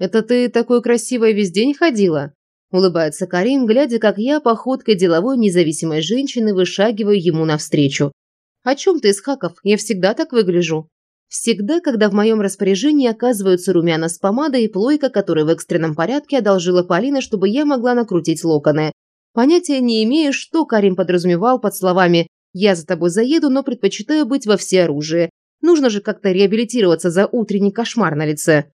Это ты такой красивой весь день ходила?» Улыбается Карим, глядя, как я походкой деловой независимой женщины вышагиваю ему навстречу. «О чем ты, Исхаков? Я всегда так выгляжу». Всегда, когда в моем распоряжении оказываются румяна с помадой и плойка, которую в экстренном порядке одолжила Полина, чтобы я могла накрутить локоны. Понятия не имею, что Карим подразумевал под словами «я за тобой заеду, но предпочитаю быть во всеоружии». Нужно же как-то реабилитироваться за утренний кошмар на лице.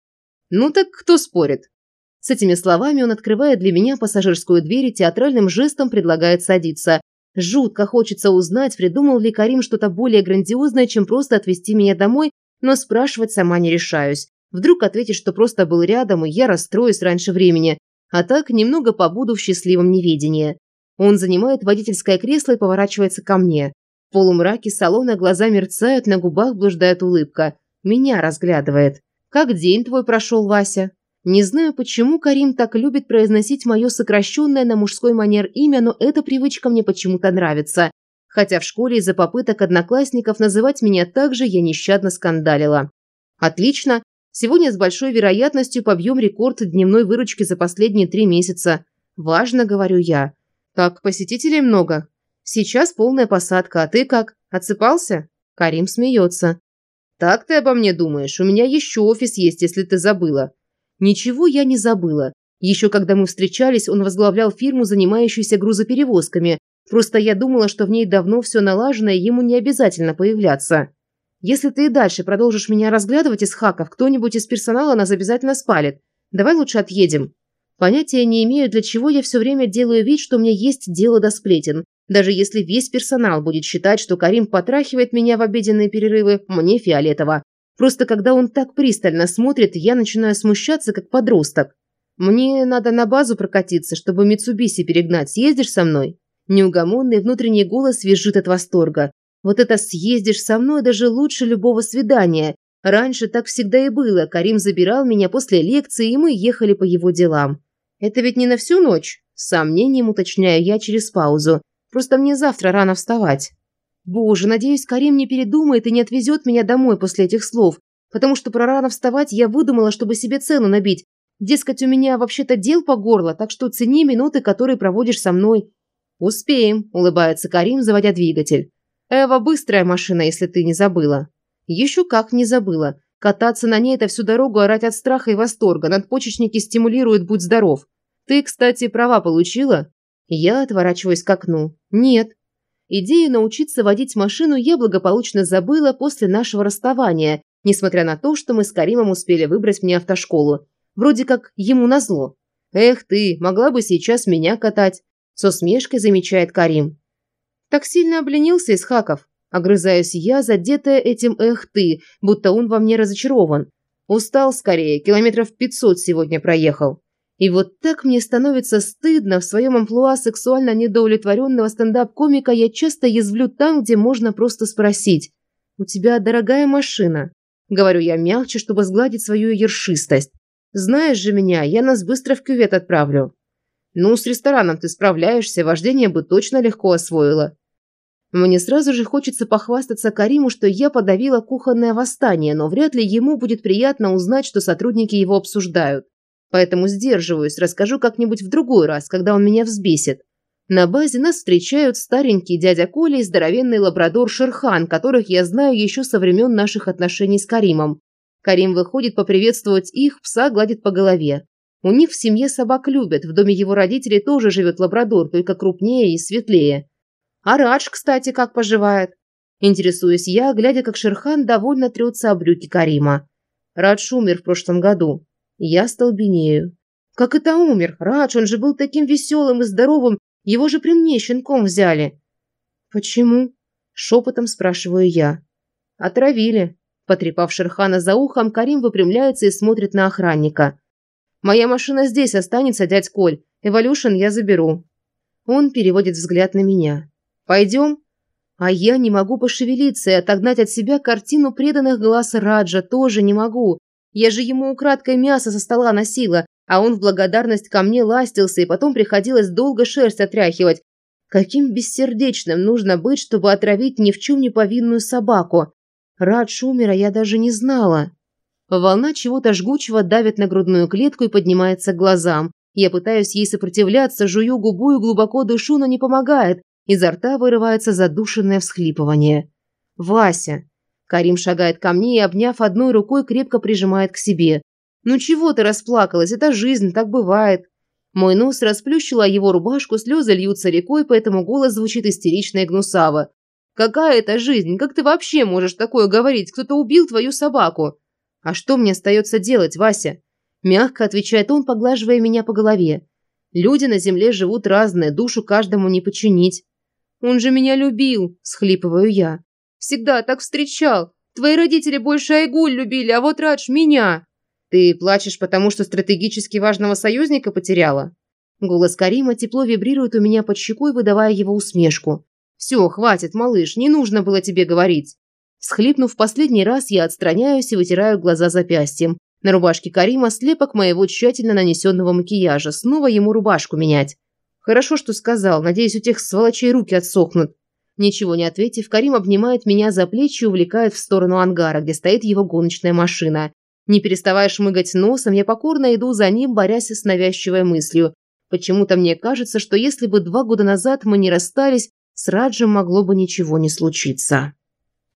Ну так кто спорит? С этими словами он открывает для меня пассажирскую дверь и театральным жестом предлагает садиться. Жутко хочется узнать, придумал ли Карим что-то более грандиозное, чем просто отвезти меня домой но спрашивать сама не решаюсь. Вдруг ответит, что просто был рядом, и я расстроюсь раньше времени. А так немного побуду в счастливом неведении. Он занимает водительское кресло и поворачивается ко мне. В полумраке салона глаза мерцают, на губах блуждает улыбка. Меня разглядывает. «Как день твой прошел, Вася?» Не знаю, почему Карим так любит произносить мое сокращенное на мужской манер имя, но эта привычка мне почему-то нравится хотя в школе из-за попыток одноклассников называть меня так же я нещадно скандалила. Отлично. Сегодня с большой вероятностью побьем рекорд дневной выручки за последние три месяца. Важно, говорю я. Так, посетителей много. Сейчас полная посадка, а ты как? Отсыпался? Карим смеется. Так ты обо мне думаешь? У меня еще офис есть, если ты забыла. Ничего я не забыла. Еще когда мы встречались, он возглавлял фирму, занимающуюся грузоперевозками, Просто я думала, что в ней давно все налажено, и ему не обязательно появляться. Если ты и дальше продолжишь меня разглядывать из хаков, кто-нибудь из персонала нас обязательно спалит. Давай лучше отъедем. Понятия не имею, для чего я все время делаю вид, что мне есть дело до сплетен. Даже если весь персонал будет считать, что Карим потрахивает меня в обеденные перерывы, мне фиолетово. Просто когда он так пристально смотрит, я начинаю смущаться, как подросток. Мне надо на базу прокатиться, чтобы Митсубиси перегнать. Съездишь со мной? Неугомонный внутренний голос визжит от восторга. Вот это съездишь со мной даже лучше любого свидания. Раньше так всегда и было. Карим забирал меня после лекции, и мы ехали по его делам. Это ведь не на всю ночь? С сомнением уточняю я через паузу. Просто мне завтра рано вставать. Боже, надеюсь, Карим не передумает и не отвезет меня домой после этих слов. Потому что про рано вставать я выдумала, чтобы себе цену набить. Дескать, у меня вообще-то дел по горло, так что цени минуты, которые проводишь со мной. «Успеем», – улыбается Карим, заводя двигатель. «Эва быстрая машина, если ты не забыла». «Еще как не забыла. Кататься на ней – это всю дорогу орать от страха и восторга. Надпочечники стимулируют «Будь здоров». Ты, кстати, права получила?» Я отворачиваюсь к окну. «Нет». Идею научиться водить машину я благополучно забыла после нашего расставания, несмотря на то, что мы с Каримом успели выбрать мне автошколу. Вроде как ему назло. «Эх ты, могла бы сейчас меня катать. С усмешкой замечает Карим. Так сильно обленился из хаков. Огрызаюсь я, задетая этим «эх ты», будто он во мне разочарован. Устал скорее, километров пятьсот сегодня проехал. И вот так мне становится стыдно, в своем амплуа сексуально недоудовлетворенного стендап-комика я часто язвлю там, где можно просто спросить. «У тебя дорогая машина?» Говорю я мягче, чтобы сгладить свою ершистость. «Знаешь же меня, я нас быстро в кювет отправлю». Ну, с рестораном ты справляешься, вождение бы точно легко освоила. Мне сразу же хочется похвастаться Кариму, что я подавила кухонное восстание, но вряд ли ему будет приятно узнать, что сотрудники его обсуждают. Поэтому сдерживаюсь, расскажу как-нибудь в другой раз, когда он меня взбесит. На базе нас встречают старенький дядя Коля и здоровенный лабрадор Шерхан, которых я знаю еще со времен наших отношений с Каримом. Карим выходит поприветствовать их, пса гладит по голове. У них в семье собак любят, в доме его родителей тоже живет лабрадор, только крупнее и светлее. А Радж, кстати, как поживает? Интересуюсь я, глядя, как Шерхан довольно трется о брюки Карима. Радж умер в прошлом году. Я столбенею. Как это умер? Радж, он же был таким веселым и здоровым, его же при мне щенком взяли. Почему? Шепотом спрашиваю я. Отравили. Потрепав Шерхана за ухом, Карим выпрямляется и смотрит на охранника. Моя машина здесь останется, дядь Коль. Эволюшн я заберу». Он переводит взгляд на меня. «Пойдем?» А я не могу пошевелиться и отогнать от себя картину преданных глаз Раджа тоже не могу. Я же ему украдкой мясо со стола носила, а он в благодарность ко мне ластился, и потом приходилось долго шерсть отряхивать. Каким бессердечным нужно быть, чтобы отравить ни в чем не повинную собаку? Радж умер, а я даже не знала. Волна чего-то жгучего давит на грудную клетку и поднимается к глазам. Я пытаюсь ей сопротивляться, жую губу и глубоко дышу, но не помогает. Изо рта вырывается задушенное всхлипывание. «Вася!» Карим шагает ко мне и, обняв одной рукой, крепко прижимает к себе. «Ну чего ты расплакалась? Это жизнь, так бывает». Мой нос расплющила его рубашку, слезы льются рекой, поэтому голос звучит истерично и гнусаво. «Какая это жизнь? Как ты вообще можешь такое говорить? Кто-то убил твою собаку?» «А что мне остается делать, Вася?» Мягко отвечает он, поглаживая меня по голове. «Люди на земле живут разные, душу каждому не починить». «Он же меня любил!» – схлипываю я. «Всегда так встречал! Твои родители больше Айгуль любили, а вот Радж меня!» «Ты плачешь, потому что стратегически важного союзника потеряла?» Голос Карима тепло вибрирует у меня под щекой, выдавая его усмешку. «Все, хватит, малыш, не нужно было тебе говорить». Схлипнув последний раз, я отстраняюсь и вытираю глаза запястьем. На рубашке Карима слепок моего тщательно нанесенного макияжа. Снова ему рубашку менять. Хорошо, что сказал. Надеюсь, у тех сволочей руки отсохнут. Ничего не ответив, Карим обнимает меня за плечи и увлекает в сторону ангара, где стоит его гоночная машина. Не переставая шмыгать носом, я покорно иду за ним, борясь с навязчивой мыслью. Почему-то мне кажется, что если бы два года назад мы не расстались, с Раджем могло бы ничего не случиться.